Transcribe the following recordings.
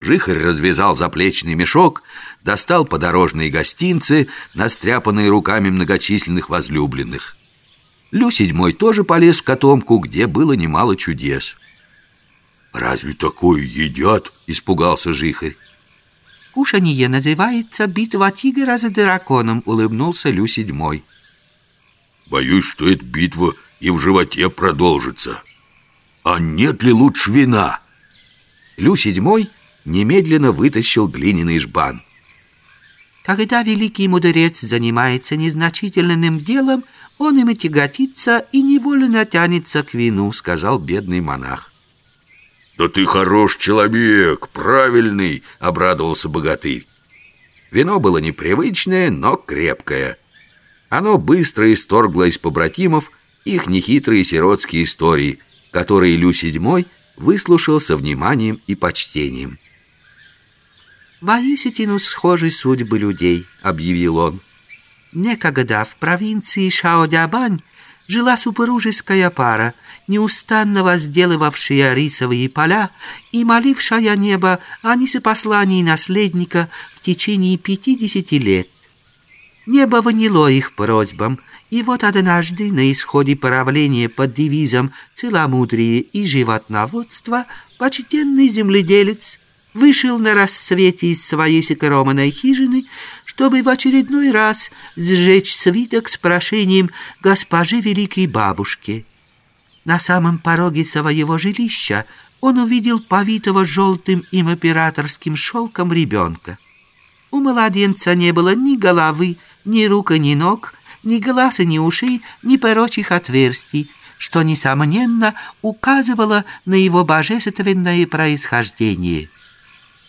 Жихарь развязал заплечный мешок, достал подорожные гостинцы, настряпанные руками многочисленных возлюбленных. Лю седьмой тоже полез в котомку, где было немало чудес. «Разве такое едят?» — испугался Жихарь. «Кушанье называется «Битва тигра за драконом», — улыбнулся Лю седьмой. «Боюсь, что эта битва и в животе продолжится. А нет ли лучше вина?» Лю седьмой немедленно вытащил глиняный жбан. Когда великий мудрец занимается незначительным делом, он им и тяготится и невольно тянется к вину, сказал бедный монах. «Да ты хорош человек, правильный!» — обрадовался богатырь. Вино было непривычное, но крепкое. Оно быстро исторгло из побратимов их нехитрые сиротские истории, которые Лю седьмой выслушал со вниманием и почтением. «Воистину схожи судьбы людей», — объявил он. Некогда в провинции Шаодябань жила супружеская пара, неустанно возделывавшая рисовые поля и молившая небо о несопослании наследника в течение пятидесяти лет. Небо выняло их просьбам, и вот однажды на исходе правления под девизом «Целомудрие и животноводство» почтенный земледелец вышел на рассвете из своей секроманной хижины, чтобы в очередной раз сжечь свиток с прошением госпожи Великой Бабушки. На самом пороге своего жилища он увидел повитого желтым им операторским шелком ребенка. У младенца не было ни головы, ни рук, ни ног, ни глаз, ни ушей, ни прочих отверстий, что, несомненно, указывало на его божественное происхождение.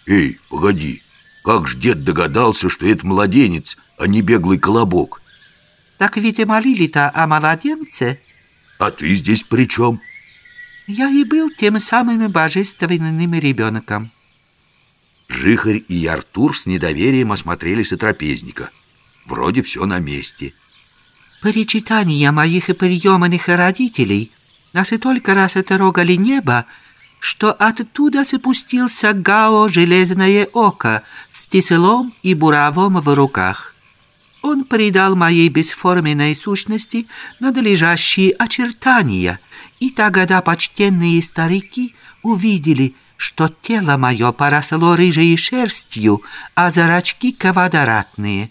«Эй, погоди, как ж дед догадался, что это младенец, а не беглый колобок?» «Так ведь и молили-то о младенце». «А ты здесь при чем?» «Я и был тем самым божественным ребенком». Жихарь и Артур с недоверием осмотрели сотрапезника. Вроде все на месте. Перечитания моих и приеманных родителей нас и только раз оторогали небо, что оттуда спустился Гао Железное Око с тесылом и буравом в руках. Он придал моей бесформенной сущности надлежащие очертания, и тогда почтенные старики увидели, что тело мое поросло рыжей шерстью, а зрачки квадратные.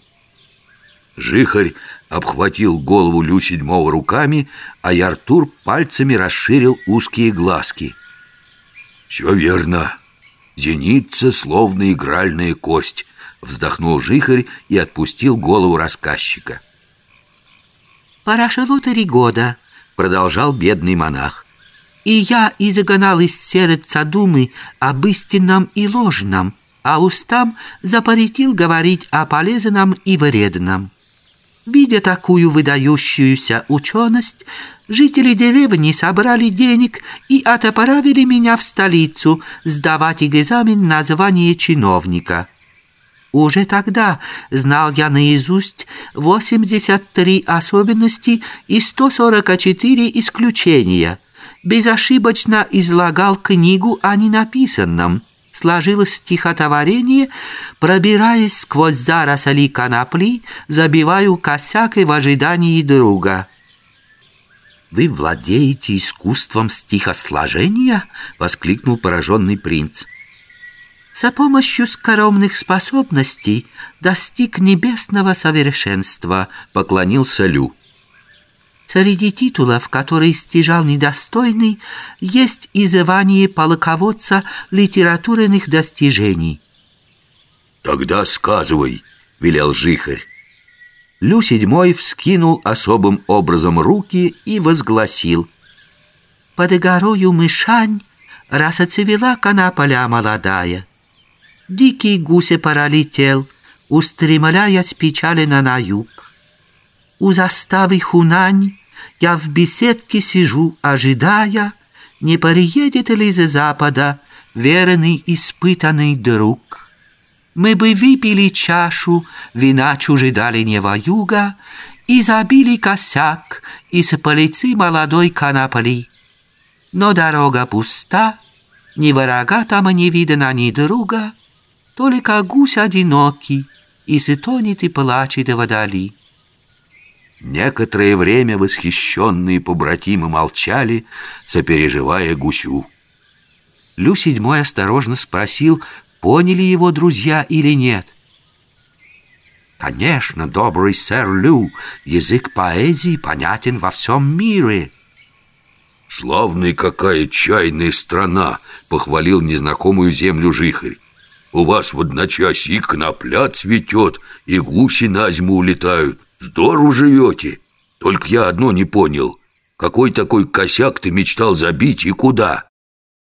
Жихарь обхватил голову Лю седьмого руками, а Яртур пальцами расширил узкие глазки. «Все верно. Зеница, словно игральная кость», — вздохнул Жихарь и отпустил голову рассказчика. «Прошло три года», — продолжал бедный монах. «И я изгнал из сердца думы об истинном и ложном, а устам запретил говорить о полезном и вредном». Видя такую выдающуюся ученость, жители деревни собрали денег и отправили меня в столицу сдавать экзамен на звание чиновника. Уже тогда знал я наизусть 83 особенности и 144 исключения. Безошибочно излагал книгу о ненаписанном – сложилось стихотворение, пробираясь сквозь заросли конопли, забиваю косякой в ожидании друга. «Вы владеете искусством стихосложения?» — воскликнул пораженный принц. «За помощью скоромных способностей достиг небесного совершенства», — поклонился Лю. Среди титулов, которые стяжал недостойный, есть и звание полководца литературных достижений. «Тогда сказывай», — велел Жихарь. Лю седьмой вскинул особым образом руки и возгласил. «Под горою мышань расоцвела конополя молодая. Дикий гуся пролетел, устремляясь печаленно на юг. У заставы Хунань я в беседке сижу, ожидая, не приедет ли из запада верный испытанный друг. Мы бы выпили чашу вина чужедальнего юга и забили косяк из полицы молодой конопли. Но дорога пуста, Ни врага там не видно, ни друга, только гусь одинокий, и стонет и плачет вдали. Некоторое время восхищенные побратимы молчали, сопереживая гусю. Лю седьмой осторожно спросил, поняли его друзья или нет. «Конечно, добрый сэр Лю, язык поэзии понятен во всем мире». «Славная какая чайная страна!» — похвалил незнакомую землю жихарь. «У вас в одночасье и конопля цветет, и гуси на зиму улетают. Здорово живете. Только я одно не понял. Какой такой косяк ты мечтал забить и куда?»